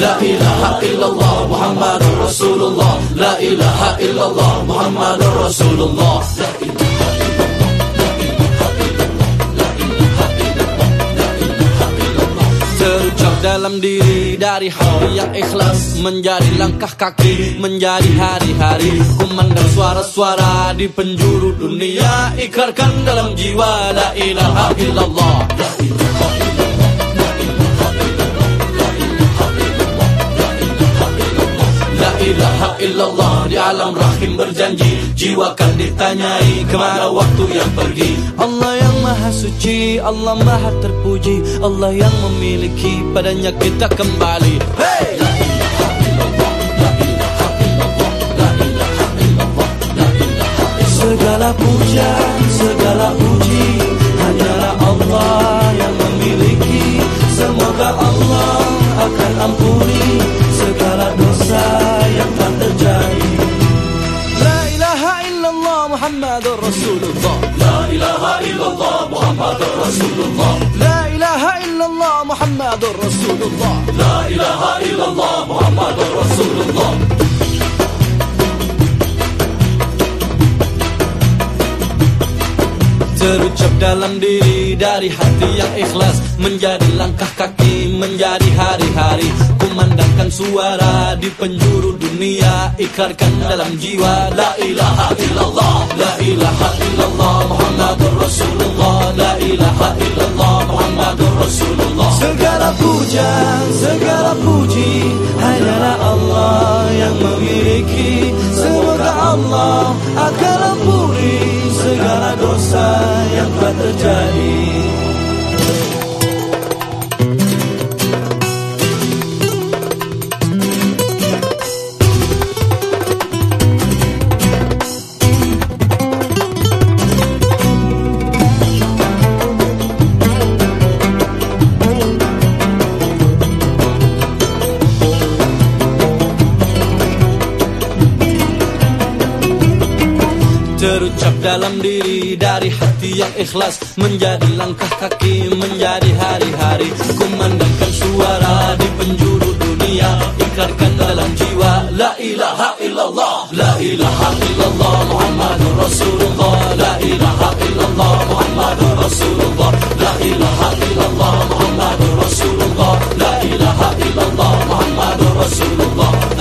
لا إله إلا الله محمد رسول الله لا إله إلا الله محمد رسول الله dalam diri dari hal yang ikhlas. Menjadi langkah kaki menjadi hari-hari. Kumandang suara-suara di penjuru dunia. Ikarkan dalam jiwa la ilaha illallah. La ilaha illallah. Ilaha illallah di alam rahim berjanji. Jiwa kan ditanyai kemana waktu yang pergi. Allah yang maha suci, Allah maha terpuji Allah yang memiliki padanya kita kembali. Hey! Segala puja, segala illallah Muhammadur Rasulullah. La ilaha illallah Muhammadur Rasulullah. La ilaha illallah Muhammadur Rasulullah. La ilaha illallah Muhammadur Rasulullah. Terucap dalam diri dari hati yang ikhlas Menjadi langkah kaki, menjadi hari-hari. Kumandangkan suara di penjuru dunia Ikarkan dalam jiwa. La ilaha ilaha illallah Muhammadur Rasulullah. La ilaha illallah Muhammadur Rasulullah. Segala puja, segala puji Hanyalah Allah yang memiliki. Semoga Allah akan ampuni segala dosa yang telah terjadi Terucap dalam diri dari hati yang ikhlas Menjadi langkah kaki, menjadi hari-hari. Kumandangkan suara di penjuru dunia Ikarkan dalam jiwa. La ilaha illallah La ilaha illallah Muhammadur Rasulullah. La ilaha illallah Muhammadur Rasulullah. La ilaha illallah Muhammadur Rasulullah. La ilaha illallah Muhammadur Rasulullah.